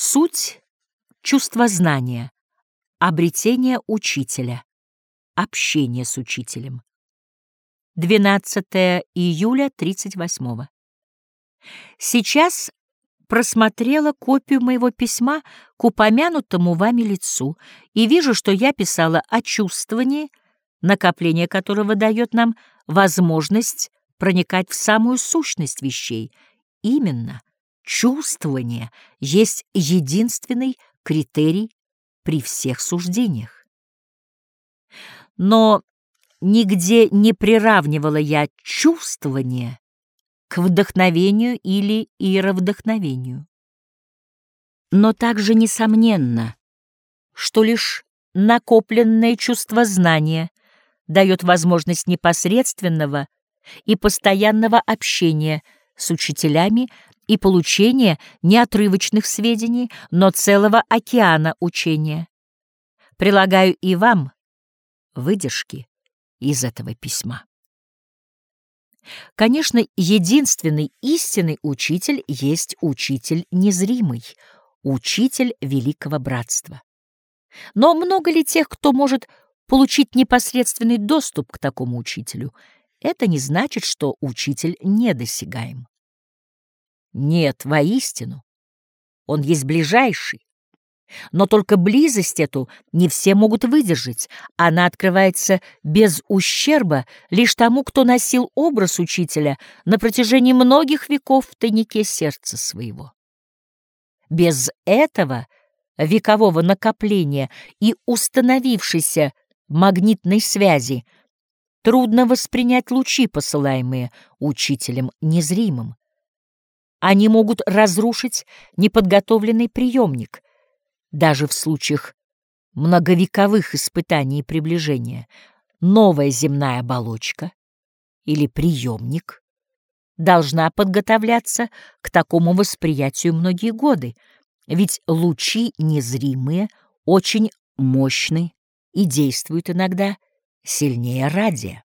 Суть — чувствознания, обретение учителя, общение с учителем. 12 июля 38 -го. Сейчас просмотрела копию моего письма к упомянутому вами лицу и вижу, что я писала о чувствовании, накопление которого дает нам возможность проникать в самую сущность вещей. Именно чувствование есть единственный критерий при всех суждениях. Но нигде не приравнивала я чувствование к вдохновению или иеровдохновению. Но также несомненно, что лишь накопленное чувство знания дает возможность непосредственного и постоянного общения с учителями и получения неотрывочных сведений, но целого океана учения. Прилагаю и вам выдержки из этого письма. Конечно, единственный истинный учитель есть учитель незримый, учитель великого братства. Но много ли тех, кто может получить непосредственный доступ к такому учителю? Это не значит, что учитель недосягаем. Нет, воистину, он есть ближайший, но только близость эту не все могут выдержать. Она открывается без ущерба лишь тому, кто носил образ учителя на протяжении многих веков в тайнике сердца своего. Без этого векового накопления и установившейся магнитной связи трудно воспринять лучи, посылаемые учителем незримым. Они могут разрушить неподготовленный приемник — даже в случаях многовековых испытаний и приближения, новая земная оболочка или приемник должна подготовляться к такому восприятию многие годы, ведь лучи незримые очень мощны и действуют иногда сильнее радия.